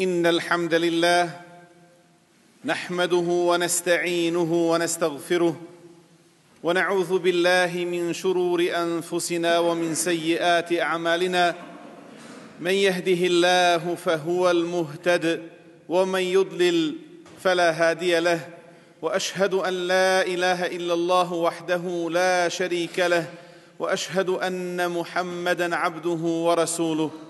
إن الحمد لله نحمده ونستعينه ونستغفره ونعوذ بالله من شرور أنفسنا ومن سيئات أعمالنا. من يهده الله فهو المهتد ومن يضلل فلا هادي له وأشهد أن لا إله إلا الله وحده لا شريك له وأشهد أن محمدا عبده ورسوله.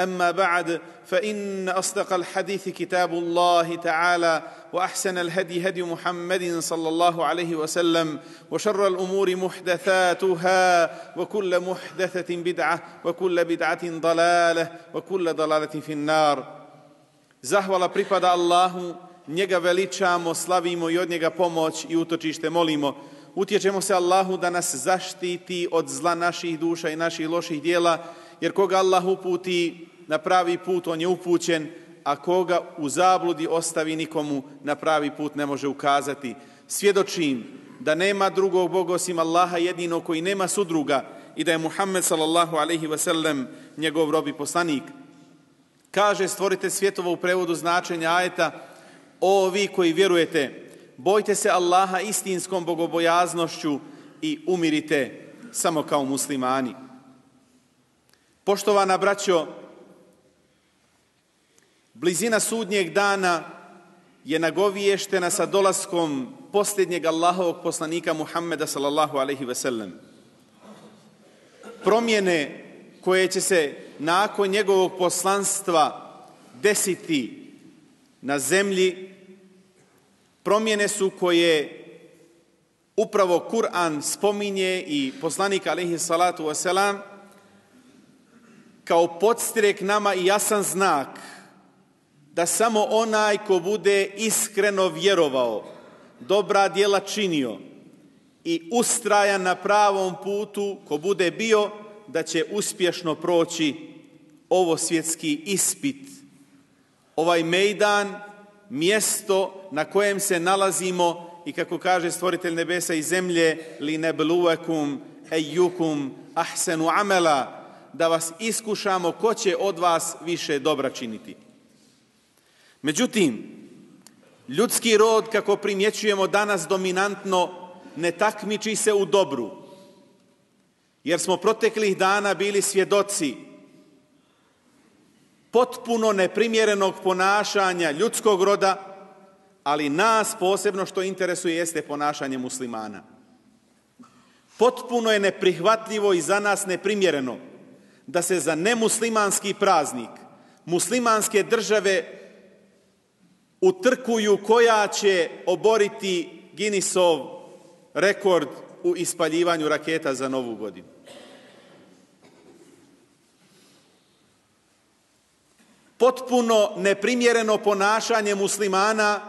اما بعد فان اصدق الحديث كتاب الله تعالى واحسن الهدي هدي محمد صلى الله عليه وسلم وشر الامور محدثاتها وكل محدثه بدعه وكل بدعه ضلاله وكل ضلاله في النار zahvala pripada Allahu njega veličamo slavimo i od njega pomoć i utočište molimo utječemo se Allahu da nas zaštiti od zla naših duša i naših loših dijela jer koga Allah uputi na pravi put, on je upućen, a koga u zabludi ostavi nikomu na pravi put ne može ukazati. Svjedočim da nema drugog Boga osim Allaha jedino koji nema sudruga i da je Muhammed sallallahu alaihi wasallam njegov robi poslanik. Kaže stvorite svjetova u prevodu značenja ajeta O vi koji vjerujete, bojte se Allaha istinskom bogobojaznošću i umirite samo kao muslimani. Poštovana braćo, blizina sudnjeg dana je nagoviještena sa dolaskom posljednjeg Allahovog poslanika Muhammeda sallallahu alaihi ve sellem. Promjene koje će se nakon njegovog poslanstva desiti na zemlji, promjene su koje upravo Kur'an spominje i poslanik alaihi salatu wasalam kao podstrek nama i jasan znak da samo onaj ko bude iskreno vjerovao, dobra djela činio i ustrajan na pravom putu, ko bude bio, da će uspješno proći ovo svjetski ispit. Ovaj mejdan, mjesto na kojem se nalazimo i kako kaže stvoritelj nebesa i zemlje, li nebluvekum ejukum ahsenu amela, da vas iskušamo ko će od vas više dobra činiti. Međutim, ljudski rod, kako primjećujemo danas dominantno, ne takmiči se u dobru. Jer smo proteklih dana bili svjedoci potpuno neprimjerenog ponašanja ljudskog roda, ali nas posebno što interesuje jeste ponašanje muslimana. Potpuno je neprihvatljivo i za nas neprimjereno da se za nemuslimanski praznik muslimanske države utrkuju koja će oboriti Guinnessov rekord u ispaljivanju raketa za novu godinu. Potpuno neprimjereno ponašanje muslimana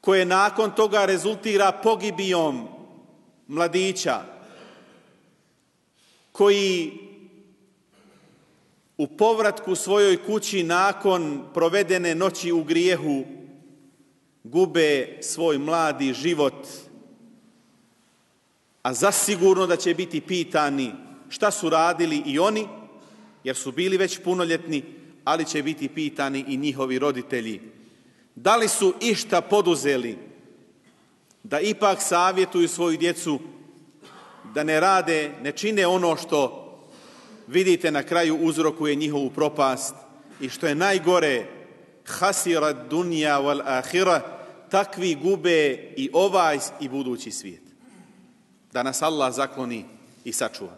koje nakon toga rezultira pogibijom mladića koji u povratku svojoj kući nakon provedene noći u grijehu gube svoj mladi život, a zasigurno da će biti pitani šta su radili i oni, jer su bili već punoljetni, ali će biti pitani i njihovi roditelji. Da li su išta poduzeli da ipak savjetuju svoju djecu da ne rade, ne čine ono što vidite na kraju uzrokuje njihovu propast i što je najgore hasira dunja wal ahira takvi gube i ovaj i budući svijet. Da nas Allah zakloni i sačuva.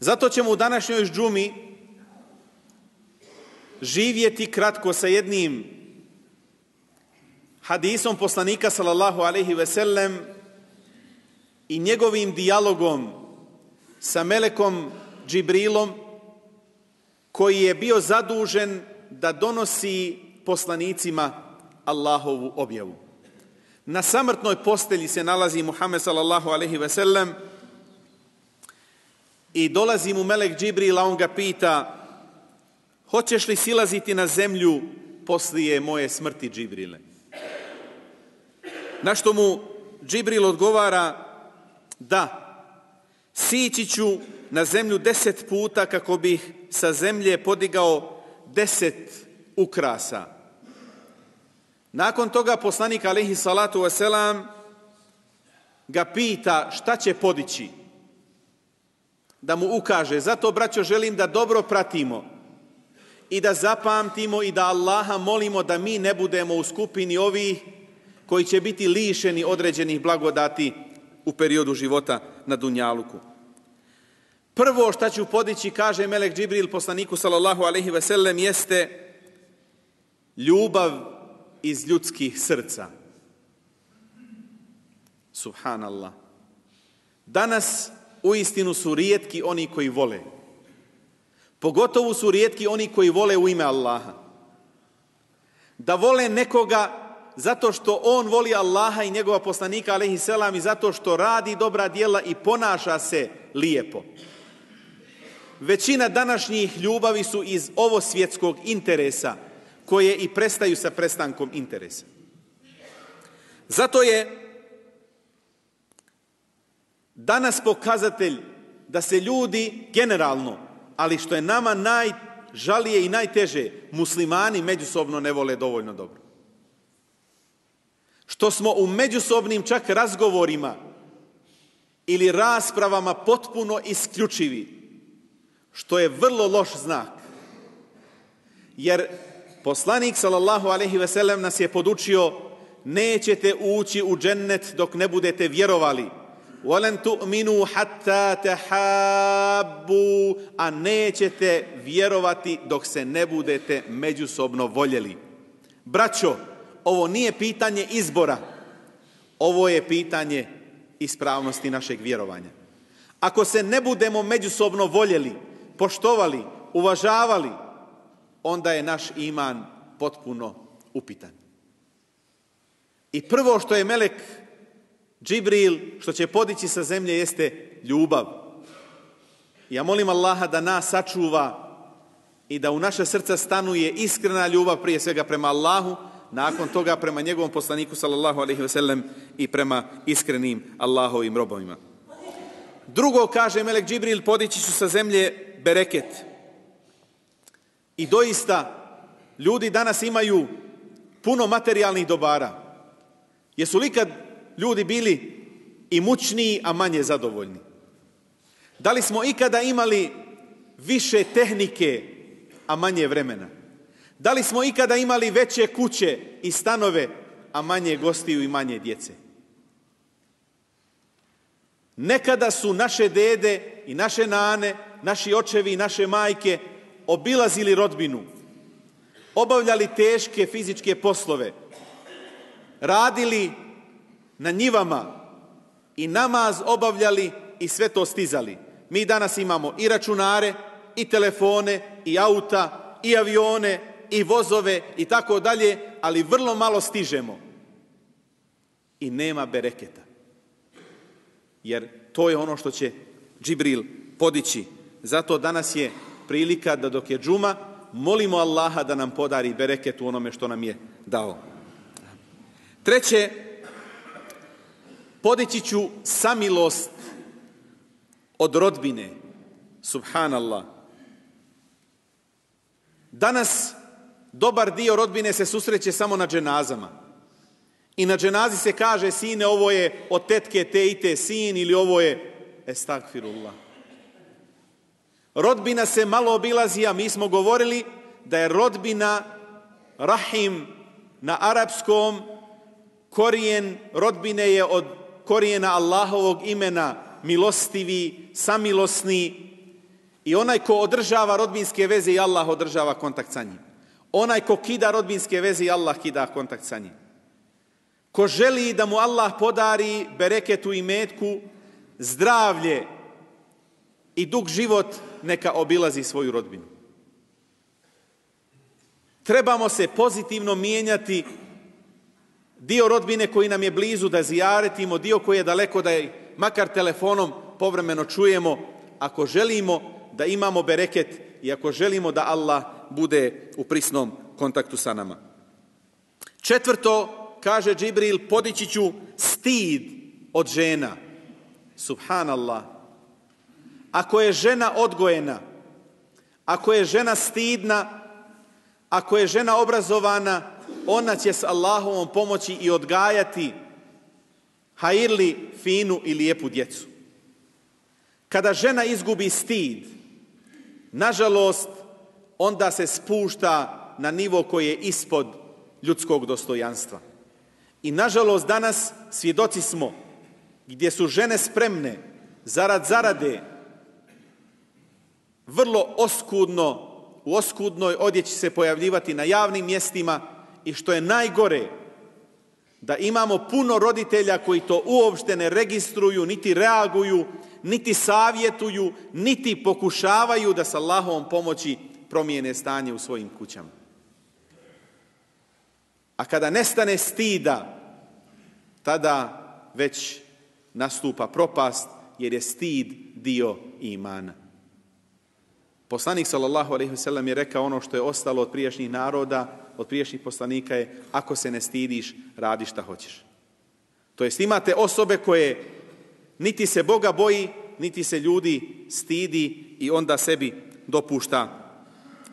Zato ćemo u današnjoj džumi živjeti kratko sa jednim hadisom poslanika sallallahu alaihi ve sellem i njegovim dijalogom sa Melekom Džibrilom koji je bio zadužen da donosi poslanicima Allahovu objavu. Na samrtnoj postelji se nalazi Muhammed sallallahu alaihi ve sellem i dolazi mu Melek Džibril, a on ga pita hoćeš li silaziti na zemlju poslije moje smrti Džibrile? Na što mu Džibril odgovara da, sići ću na zemlju deset puta kako bih sa zemlje podigao deset ukrasa. Nakon toga poslanik alaihi salatu wasalam ga pita šta će podići da mu ukaže. Zato, braćo, želim da dobro pratimo i da zapamtimo i da Allaha molimo da mi ne budemo u skupini ovih koji će biti lišeni određenih blagodati u periodu života na Dunjaluku. Prvo što ću podići, kaže Melek Džibril poslaniku sallallahu alaihi ve sellem, jeste ljubav iz ljudskih srca. Subhanallah. Danas u istinu su rijetki oni koji vole. Pogotovo su rijetki oni koji vole u ime Allaha. Da vole nekoga zato što on voli Allaha i njegova poslanika alaihi selam i zato što radi dobra djela i ponaša se lijepo. Većina današnjih ljubavi su iz ovo svjetskog interesa koje i prestaju sa prestankom interesa. Zato je danas pokazatelj da se ljudi generalno, ali što je nama najžalije i najteže, muslimani međusobno ne vole dovoljno dobro. Što smo u međusobnim čak razgovorima ili raspravama potpuno isključivi. Što je vrlo loš znak. Jer poslanik sallallahu alejhi ve sellem nas je podučio nećete ući u džennet dok ne budete vjerovali. Walen tu'minu hatta tahabu, a nećete vjerovati dok se ne budete međusobno voljeli. Braćo, ovo nije pitanje izbora, ovo je pitanje ispravnosti našeg vjerovanja. Ako se ne budemo međusobno voljeli, poštovali, uvažavali, onda je naš iman potpuno upitan. I prvo što je Melek Džibril, što će podići sa zemlje, jeste ljubav. Ja molim Allaha da nas sačuva i da u naše srca stanuje iskrena ljubav prije svega prema Allahu, nakon toga prema njegovom poslaniku sallallahu alaihi ve sellem i prema iskrenim Allahovim robovima. Drugo kaže Melek Džibril, podići ću sa zemlje bereket. I doista, ljudi danas imaju puno materijalnih dobara. Jesu li kad ljudi bili i mučniji, a manje zadovoljni? Da li smo ikada imali više tehnike, a manje vremena? Da li smo ikada imali veće kuće i stanove, a manje gostiju i manje djece? Nekada su naše dede i naše nane, naši očevi i naše majke obilazili rodbinu, obavljali teške fizičke poslove, radili na njivama i namaz obavljali i sve to stizali. Mi danas imamo i računare, i telefone, i auta, i avione, i vozove i tako dalje, ali vrlo malo stižemo. I nema bereketa. Jer to je ono što će Džibril podići. Zato danas je prilika da dok je džuma, molimo Allaha da nam podari bereket u onome što nam je dao. Treće, podići ću samilost od rodbine. Subhanallah. Danas dobar dio rodbine se susreće samo na dženazama. I na dženazi se kaže, sine, ovo je od tetke te i te sin ili ovo je estagfirullah. Rodbina se malo obilazi, a mi smo govorili da je rodbina rahim na arapskom korijen rodbine je od korijena Allahovog imena milostivi, samilosni i onaj ko održava rodbinske veze i Allah održava kontakt sa njim. Onaj ko kida rodbinske veze i Allah kida kontakt sa njim. Ko želi da mu Allah podari bereketu i metku, zdravlje i dug život, neka obilazi svoju rodbinu. Trebamo se pozitivno mijenjati dio rodbine koji nam je blizu da zijaretimo, dio koji je daleko da je makar telefonom povremeno čujemo, ako želimo da imamo bereket i ako želimo da Allah bude u prisnom kontaktu sa nama. Četvrto, kaže Džibril, podići ću stid od žena. Subhanallah. Ako je žena odgojena, ako je žena stidna, ako je žena obrazovana, ona će s Allahovom pomoći i odgajati hajirli, finu i lijepu djecu. Kada žena izgubi stid, nažalost, onda se spušta na nivo koji je ispod ljudskog dostojanstva. I nažalost danas svjedoci smo gdje su žene spremne zarad zarade vrlo oskudno, u oskudnoj odjeći se pojavljivati na javnim mjestima i što je najgore, da imamo puno roditelja koji to uopšte ne registruju, niti reaguju, niti savjetuju, niti pokušavaju da sa Allahovom pomoći promijene stanje u svojim kućama. A kada nestane stida, tada već nastupa propast, jer je stid dio imana. Poslanik sallallahu alejhi ve sellem je rekao ono što je ostalo od prijašnjih naroda, od prijašnjih poslanika je ako se ne stidiš, radi šta hoćeš. To jest imate osobe koje niti se Boga boji, niti se ljudi stidi i onda sebi dopušta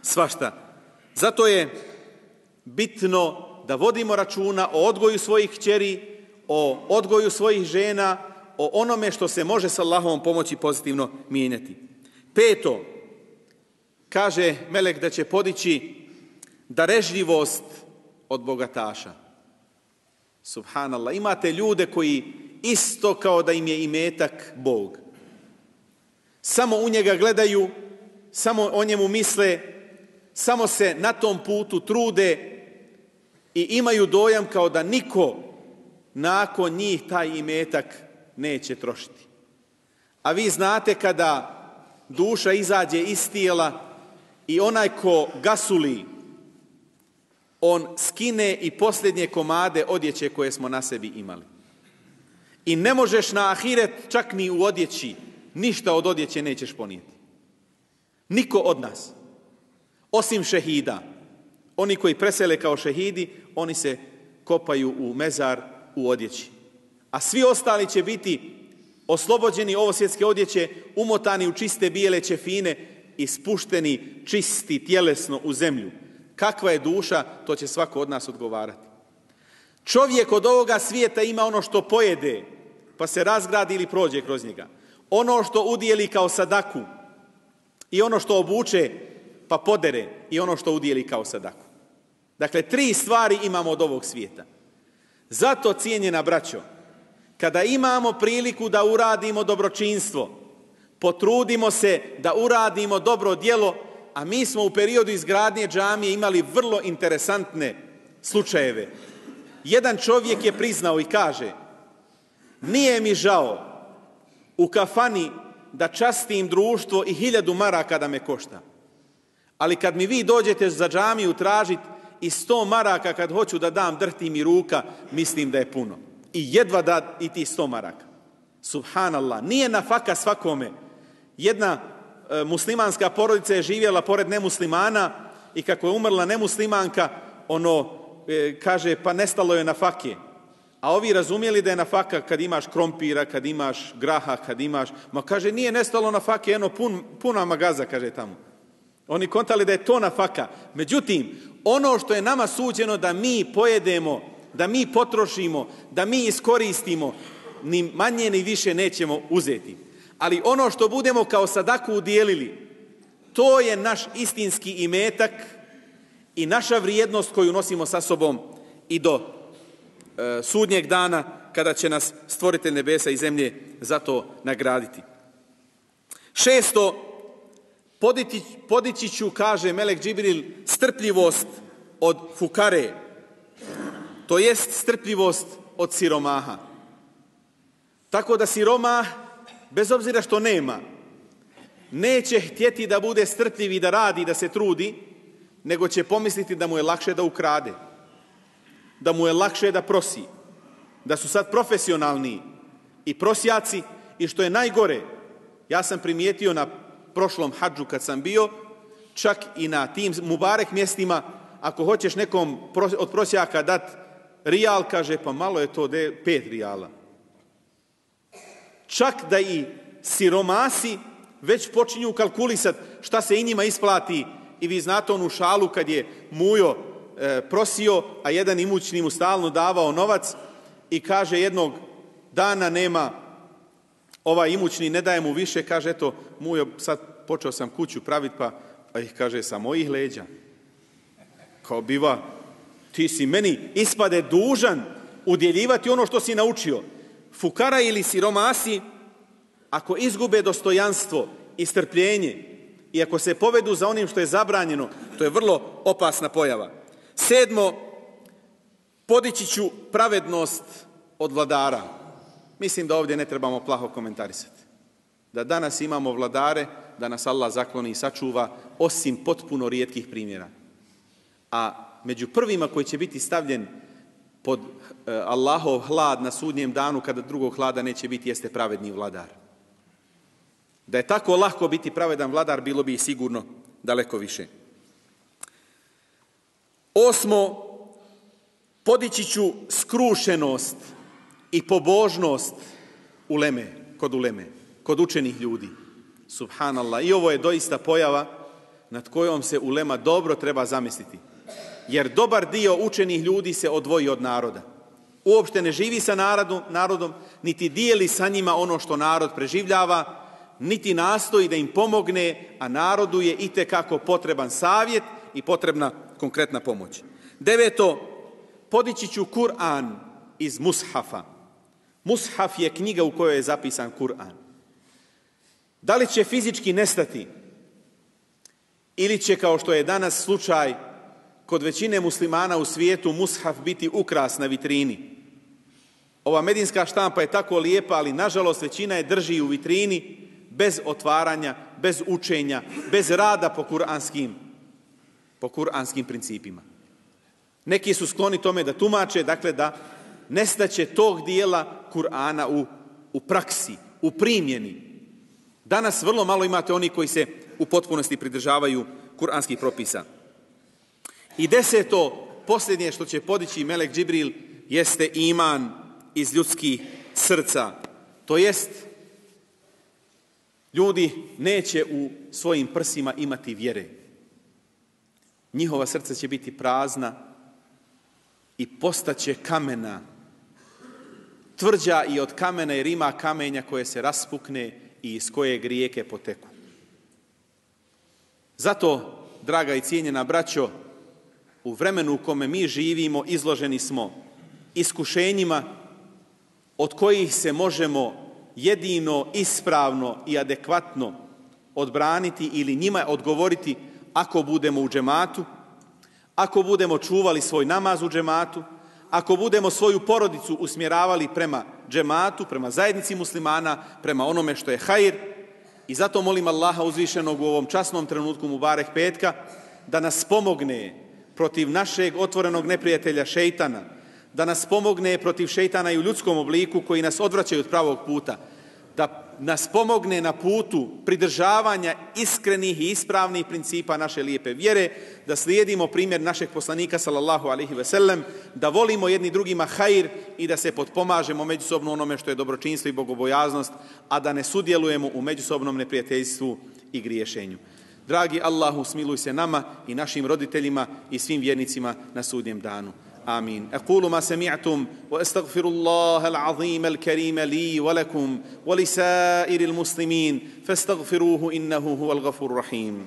svašta. Zato je bitno da vodimo računa o odgoju svojih kćeri, o odgoju svojih žena, o onome što se može sa Allahovom pomoći pozitivno mijenjati. Peto, kaže Melek da će podići darežljivost od bogataša. Subhanallah. Imate ljude koji isto kao da im je imetak Bog. Samo u njega gledaju, samo o njemu misle, samo se na tom putu trude i imaju dojam kao da niko nakon njih taj imetak neće trošiti. A vi znate kada duša izađe iz tijela i onaj ko gasuli, on skine i posljednje komade odjeće koje smo na sebi imali. I ne možeš na ahiret čak ni u odjeći, ništa od odjeće nećeš ponijeti. Niko od nas, osim šehida, oni koji presele kao šehidi, oni se kopaju u mezar u odjeći. A svi ostali će biti oslobođeni ovo svjetske odjeće, umotani u čiste bijele čefine i spušteni čisti tjelesno u zemlju. Kakva je duša, to će svako od nas odgovarati. Čovjek od ovoga svijeta ima ono što pojede, pa se razgradi ili prođe kroz njega. Ono što udijeli kao sadaku i ono što obuče, pa podere i ono što udijeli kao sadaku. Dakle, tri stvari imamo od ovog svijeta. Zato, cijenjena braćo, kada imamo priliku da uradimo dobročinstvo, potrudimo se da uradimo dobro djelo, a mi smo u periodu izgradnje džamije imali vrlo interesantne slučajeve. Jedan čovjek je priznao i kaže, nije mi žao u kafani da častim društvo i hiljadu maraka da me košta. Ali kad mi vi dođete za džamiju tražiti i sto maraka kad hoću da dam drhti mi ruka, mislim da je puno. I jedva da i ti sto maraka. Subhanallah, nije na faka svakome. Jedna e, muslimanska porodica je živjela pored nemuslimana i kako je umrla nemuslimanka, ono, e, kaže, pa nestalo je na fake. A ovi razumijeli da je na faka kad imaš krompira, kad imaš graha, kad imaš... Ma kaže, nije nestalo na fake, eno pun, puna magaza, kaže tamo. Oni kontali da je to na faka. Međutim, ono što je nama suđeno da mi pojedemo, da mi potrošimo, da mi iskoristimo, ni manje ni više nećemo uzeti. Ali ono što budemo kao sadaku udjelili, to je naš istinski imetak i naša vrijednost koju nosimo sa sobom i do e, sudnjeg dana kada će nas stvoritelj nebesa i zemlje za to nagraditi. Šesto, podići, podići ću, kaže Melek Džibril, strpljivost od fukare. To jest strpljivost od siromaha. Tako da siromah, bez obzira što nema, neće htjeti da bude strpljiv i da radi, da se trudi, nego će pomisliti da mu je lakše da ukrade, da mu je lakše da prosi, da su sad profesionalni i prosjaci i što je najgore, ja sam primijetio na prošlom hađu kad sam bio, čak i na tim mubarek mjestima, ako hoćeš nekom od prosjaka dat rijal, kaže pa malo je to de, pet rijala. Čak da i siromasi već počinju kalkulisati šta se i njima isplati i vi znate onu šalu kad je mujo e, prosio, a jedan imućni mu stalno davao novac i kaže jednog dana nema ovaj imućni, ne daje mu više, kaže eto mujo sad počeo sam kuću praviti pa, pa ih kaže sa mojih leđa. Kao biva, ti si meni ispade dužan udjeljivati ono što si naučio. Fukara ili siromasi, ako izgube dostojanstvo i strpljenje i ako se povedu za onim što je zabranjeno, to je vrlo opasna pojava. Sedmo, podići ću pravednost od vladara. Mislim da ovdje ne trebamo plaho komentarisati. Da danas imamo vladare, da nas Allah zakloni i sačuva, osim potpuno rijetkih primjera. A među prvima koji će biti stavljen pod e, Allahov hlad na sudnjem danu, kada drugog hlada neće biti, jeste pravedni vladar. Da je tako lako biti pravedan vladar, bilo bi i sigurno daleko više. Osmo, podići ću skrušenost i pobožnost uleme, kod uleme, kod učenih ljudi. Subhanallah. I ovo je doista pojava nad kojom se ulema dobro treba zamisliti. Jer dobar dio učenih ljudi se odvoji od naroda. Uopšte ne živi sa narodom, narodom, niti dijeli sa njima ono što narod preživljava, niti nastoji da im pomogne, a narodu je i kako potreban savjet i potrebna konkretna pomoć. Deveto, podići ću Kur'an iz Mushafa. Mushaf je knjiga u kojoj je zapisan Kur'an. Da li će fizički nestati ili će, kao što je danas slučaj, kod većine muslimana u svijetu mushaf biti ukras na vitrini. Ova medinska štampa je tako lijepa, ali nažalost većina je drži u vitrini bez otvaranja, bez učenja, bez rada po kuranskim, po kuranskim principima. Neki su skloni tome da tumače, dakle da nestaće tog dijela Kur'ana u, u praksi, u primjeni. Danas vrlo malo imate oni koji se u potpunosti pridržavaju kuranskih propisa. I deseto, posljednje što će podići Melek Džibril jeste iman iz ljudskih srca. To jest Ljudi neće u svojim prsima imati vjere. Njihova srca će biti prazna i postaće kamena. Tvrđa i od kamena jer ima kamenja koje se raspukne i iz koje grijeke poteku. Zato, draga i cijenjena braćo, u vremenu u kome mi živimo izloženi smo iskušenjima od kojih se možemo jedino ispravno i adekvatno odbraniti ili njima odgovoriti ako budemo u džematu, ako budemo čuvali svoj namaz u džematu, ako budemo svoju porodicu usmjeravali prema džematu, prema zajednici muslimana, prema onome što je hajr. I zato molim Allaha uzvišenog u ovom časnom trenutku Mubarek petka da nas pomogne protiv našeg otvorenog neprijatelja šeitana, da nas pomogne protiv šeitana i u ljudskom obliku koji nas odvraćaju od pravog puta, da nas pomogne na putu pridržavanja iskrenih i ispravnih principa naše lijepe vjere, da slijedimo primjer našeg poslanika sallallahu alaihi ve sellem, da volimo jedni drugima hajr i da se potpomažemo međusobno onome što je dobročinstvo i bogobojaznost, a da ne sudjelujemo u međusobnom neprijateljstvu i griješenju. Dragi Allahu, smiluj se nama i našim roditeljima i svim vjernicima na sudnjem danu. آمين. أقول ما سمعتم وأستغفر الله العظيم الكريم لي ولكم ولسائر المسلمين فاستغفروه إنه هو الغفور الرحيم.